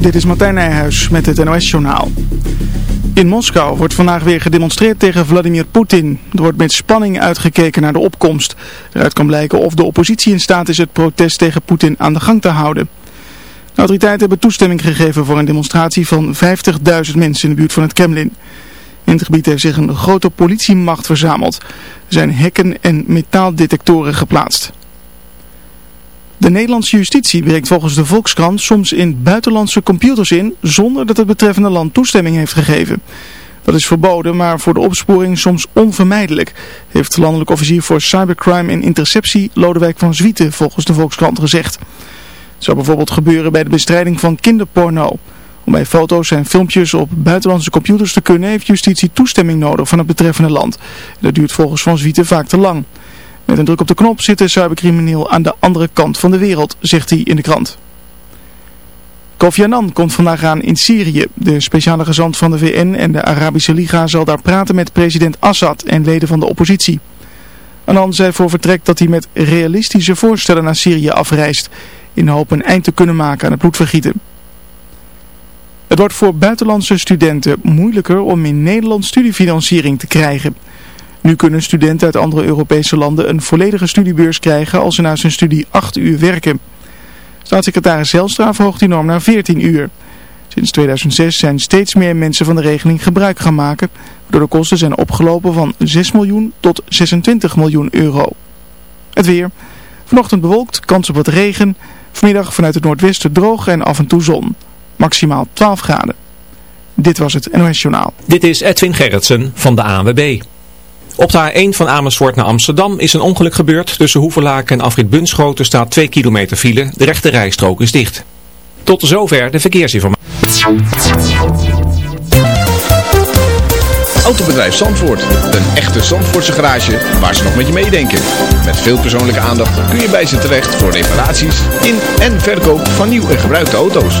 Dit is Martijn Nijhuis met het NOS-journaal. In Moskou wordt vandaag weer gedemonstreerd tegen Vladimir Poetin. Er wordt met spanning uitgekeken naar de opkomst. Eruit kan blijken of de oppositie in staat is het protest tegen Poetin aan de gang te houden. De autoriteiten hebben toestemming gegeven voor een demonstratie van 50.000 mensen in de buurt van het Kremlin. In het gebied heeft zich een grote politiemacht verzameld. Er zijn hekken en metaaldetectoren geplaatst. De Nederlandse justitie breekt volgens de Volkskrant soms in buitenlandse computers in zonder dat het betreffende land toestemming heeft gegeven. Dat is verboden, maar voor de opsporing soms onvermijdelijk, heeft landelijk officier voor cybercrime en interceptie Lodewijk van Zwieten volgens de Volkskrant gezegd. Het zou bijvoorbeeld gebeuren bij de bestrijding van kinderporno. Om bij foto's en filmpjes op buitenlandse computers te kunnen heeft justitie toestemming nodig van het betreffende land. Dat duurt volgens Van Zwieten vaak te lang. Met een druk op de knop zit de cybercrimineel aan de andere kant van de wereld, zegt hij in de krant. Kofi Annan komt vandaag aan in Syrië. De speciale gezant van de VN en de Arabische Liga zal daar praten met president Assad en leden van de oppositie. Annan zei voor vertrek dat hij met realistische voorstellen naar Syrië afreist, in de hoop een eind te kunnen maken aan het bloedvergieten. Het wordt voor buitenlandse studenten moeilijker om in Nederland studiefinanciering te krijgen. Nu kunnen studenten uit andere Europese landen een volledige studiebeurs krijgen als ze na zijn studie 8 uur werken. Staatssecretaris Zelstra verhoogt die norm naar 14 uur. Sinds 2006 zijn steeds meer mensen van de regeling gebruik gaan maken, waardoor de kosten zijn opgelopen van 6 miljoen tot 26 miljoen euro. Het weer. Vanochtend bewolkt, kans op wat regen. Vanmiddag vanuit het noordwesten droog en af en toe zon. Maximaal 12 graden. Dit was het NOS Journaal. Dit is Edwin Gerritsen van de ANWB. Op de A1 van Amersfoort naar Amsterdam is een ongeluk gebeurd. Tussen Hoevelaken en Afrit Bunschoten staat 2 kilometer file. De rechte rijstrook is dicht. Tot zover de verkeersinformatie. Autobedrijf Zandvoort. Een echte Zandvoortse garage waar ze nog met je meedenken. Met veel persoonlijke aandacht kun je bij ze terecht voor reparaties in en verkoop van nieuw en gebruikte auto's.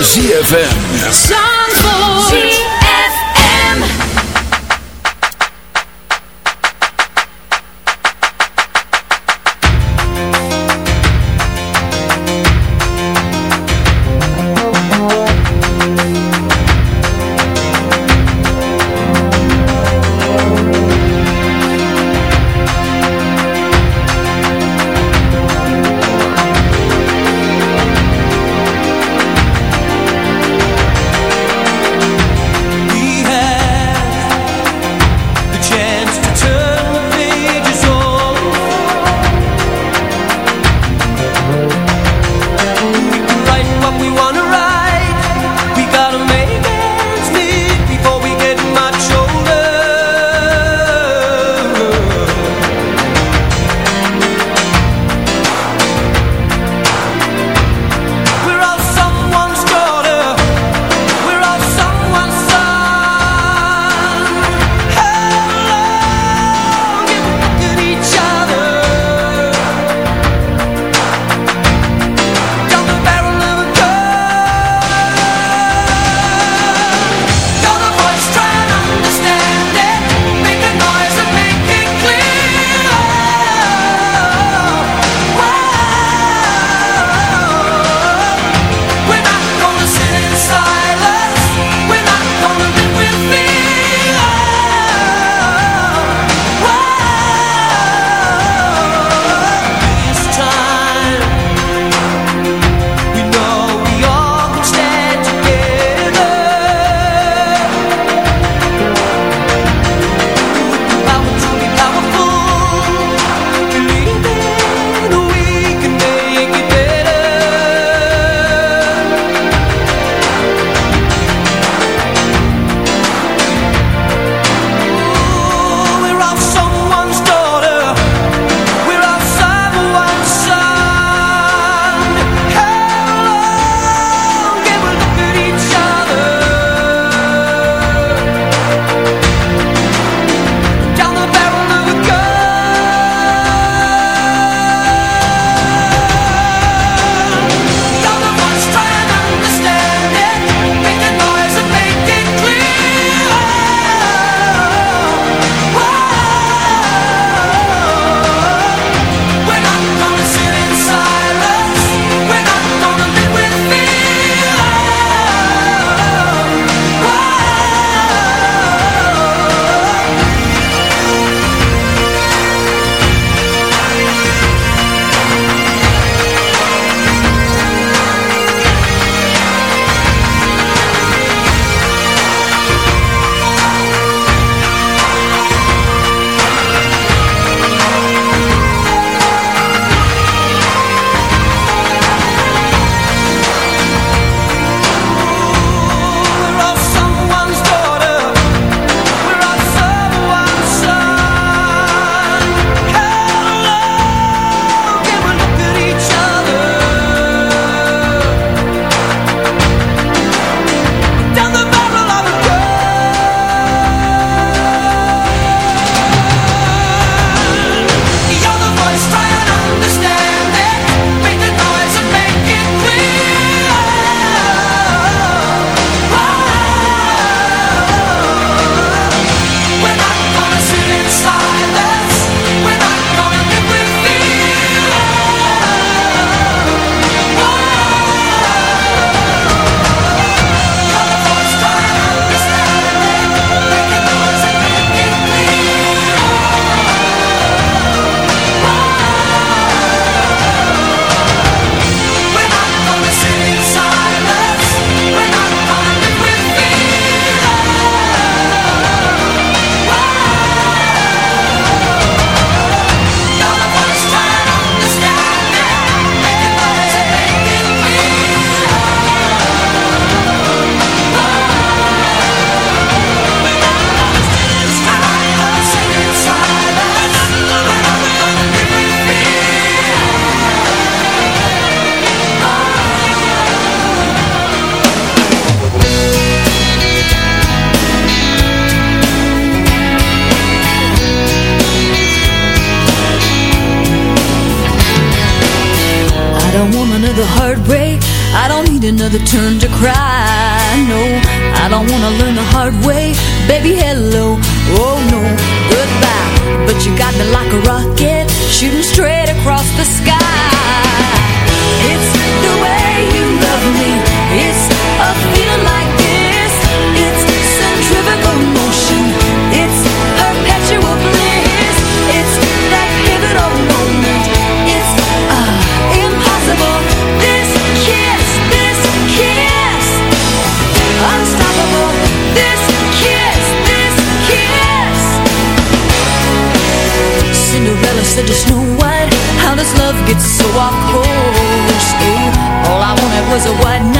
ZFM. Wanted was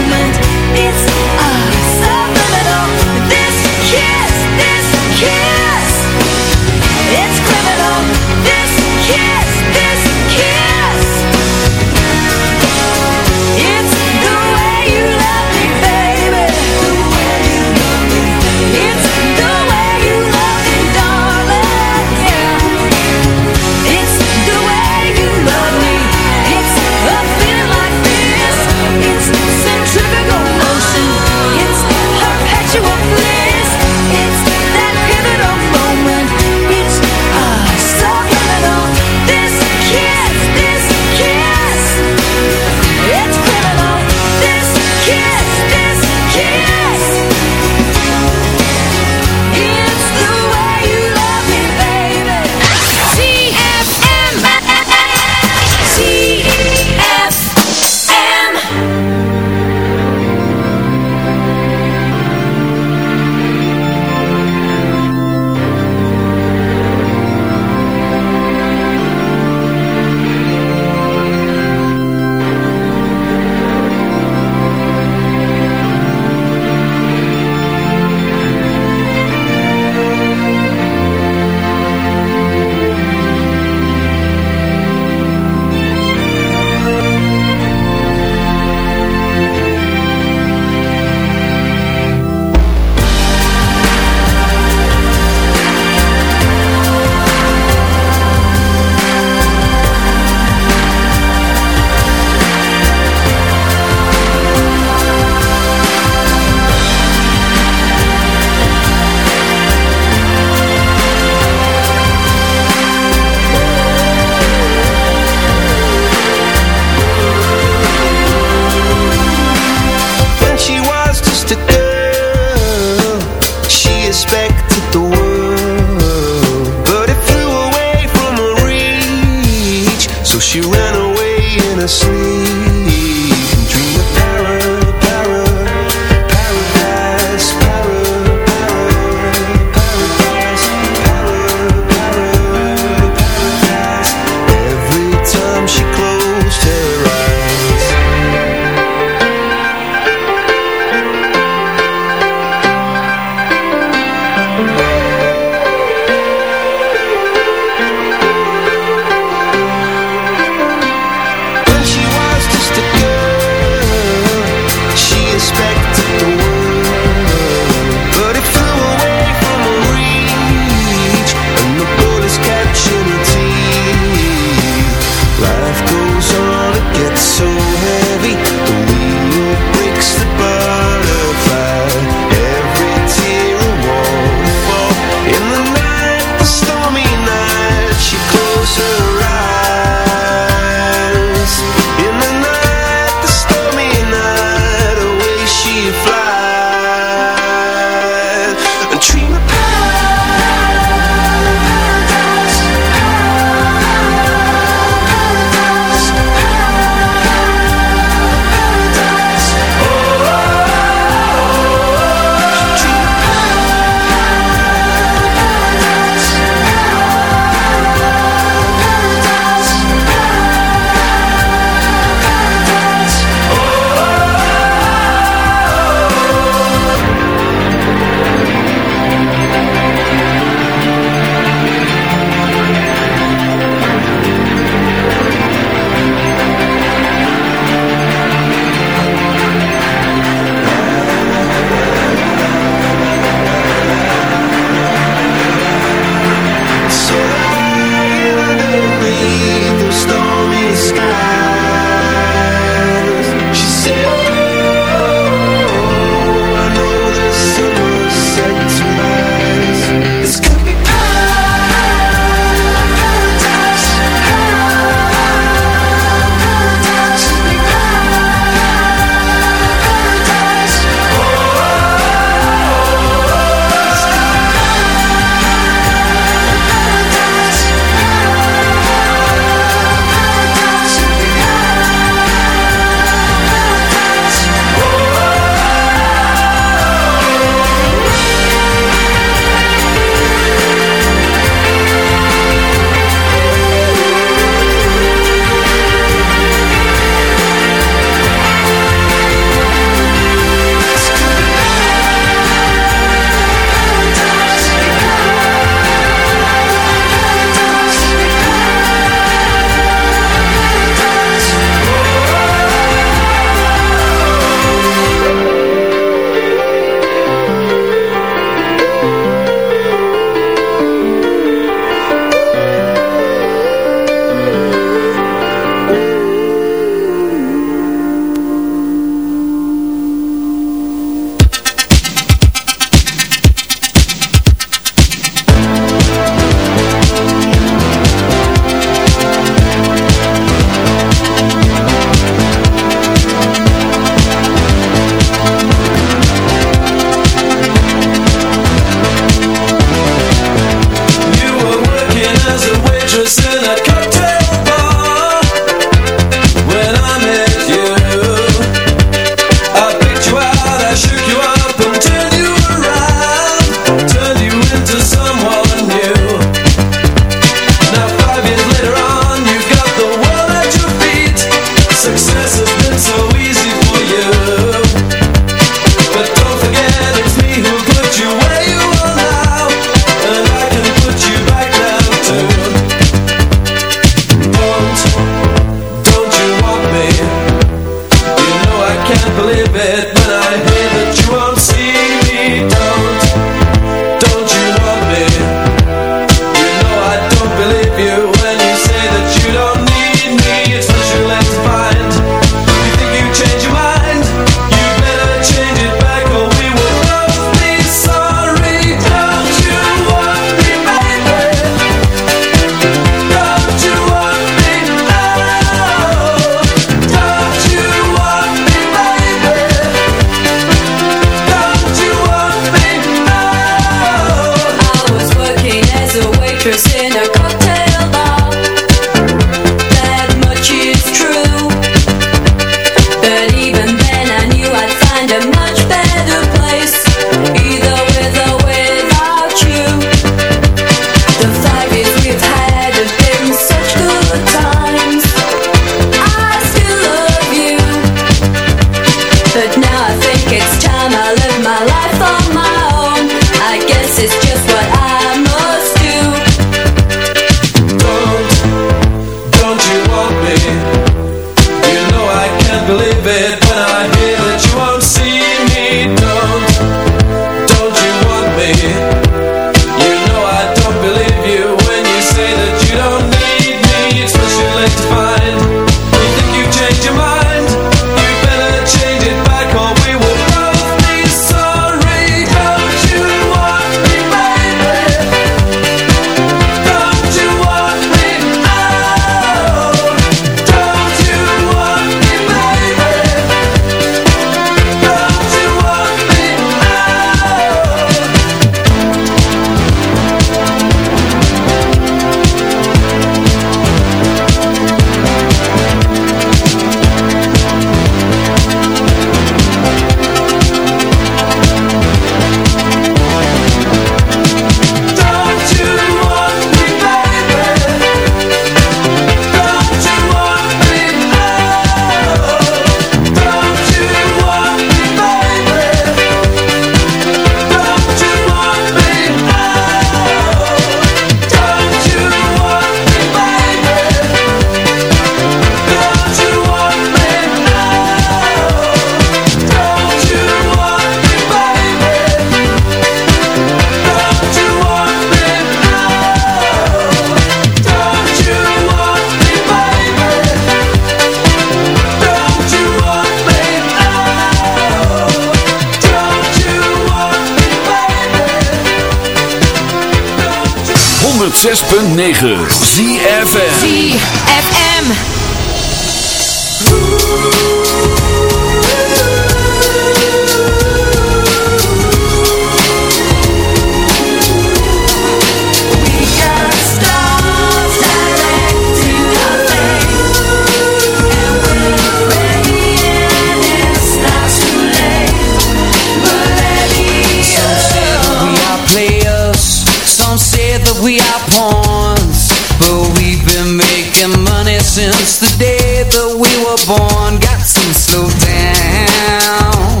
since the day that we were born. Got some slow down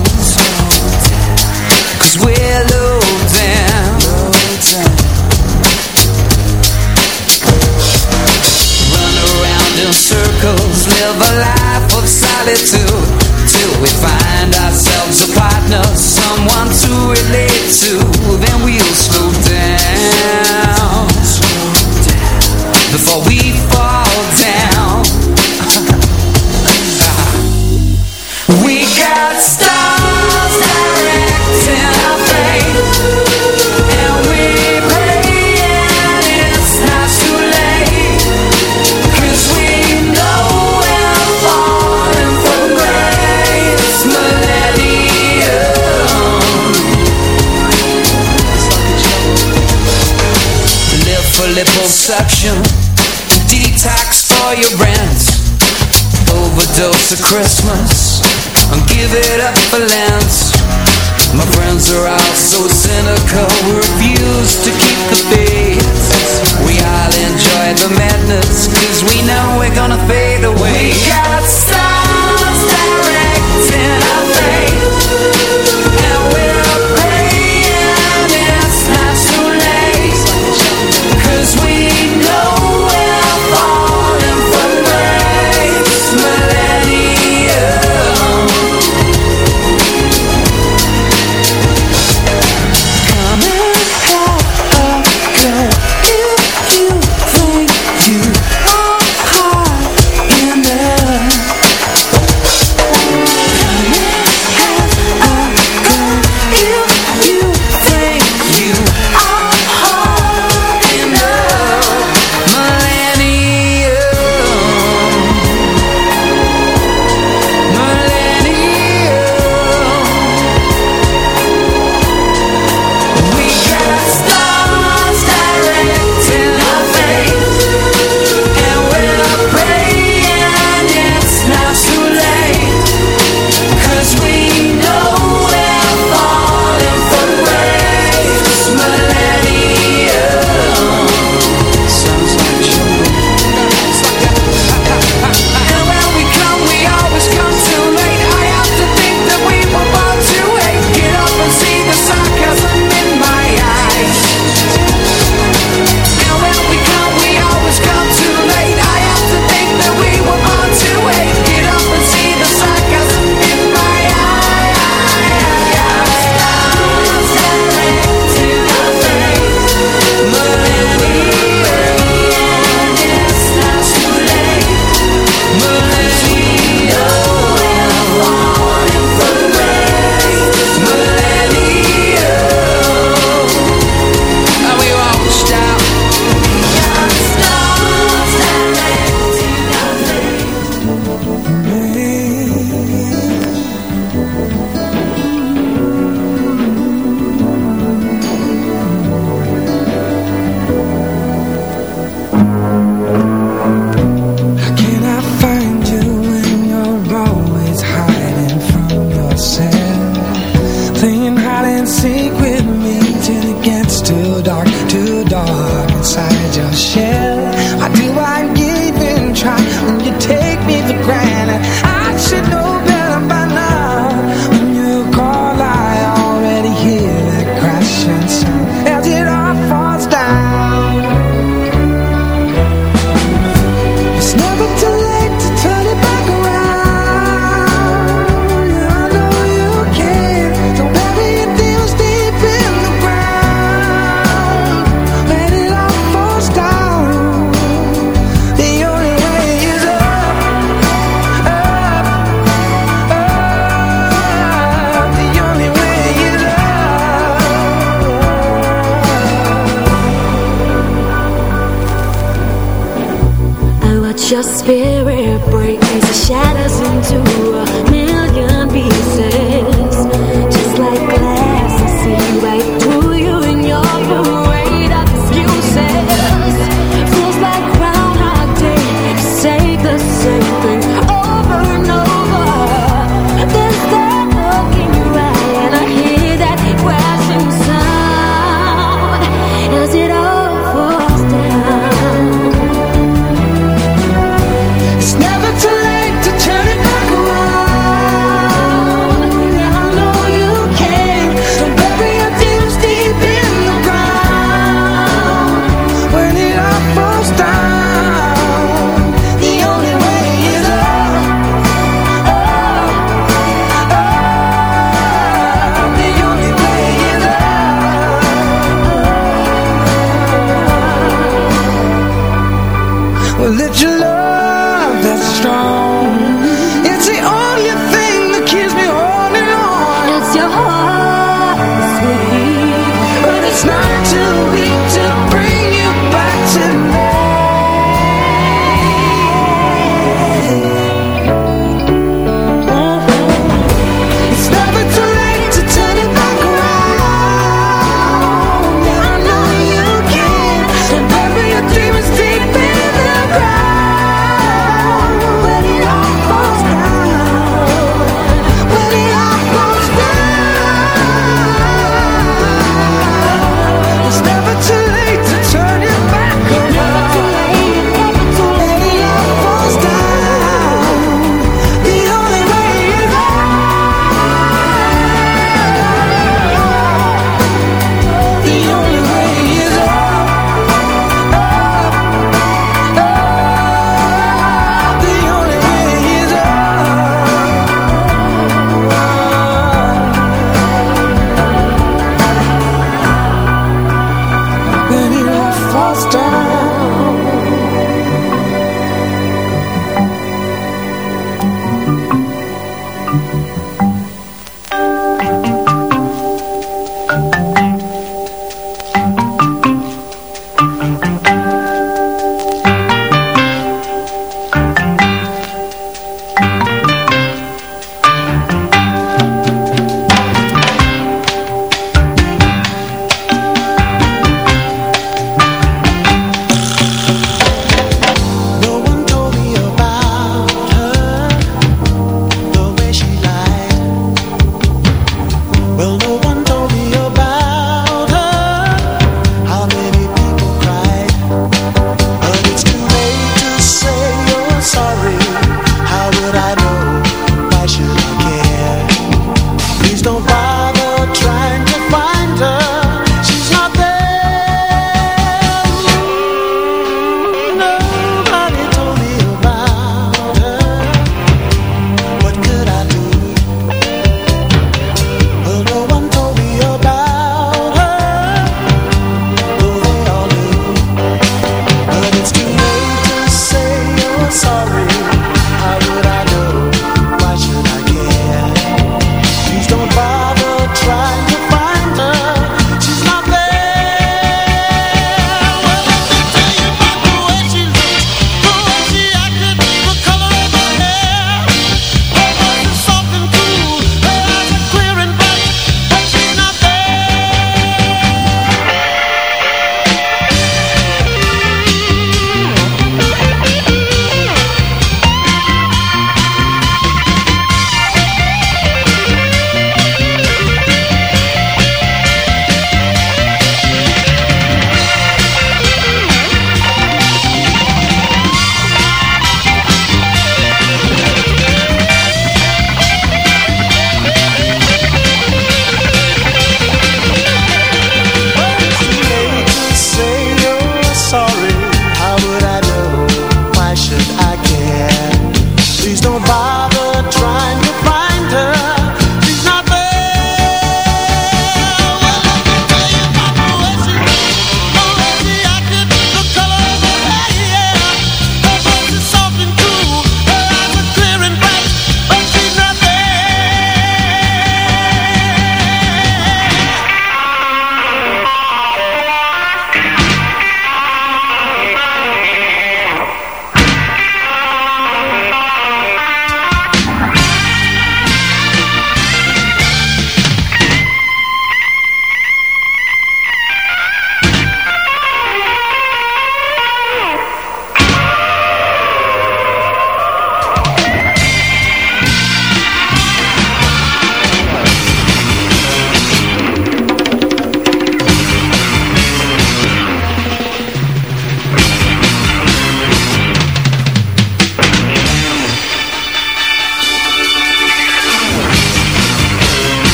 Cause we're low down. Run around in circles Live a life of solitude. Till we find ourselves a partner Someone to relate to. Then we'll slow down. Before we deception Detox for your brands Overdose of Christmas. And give it up for Lance. My friends are all so cynical. We refuse to keep the faith. We all enjoy the madness Cause we know we're gonna fade away. We got stars directing our fate And we're praying it's not too late. Cause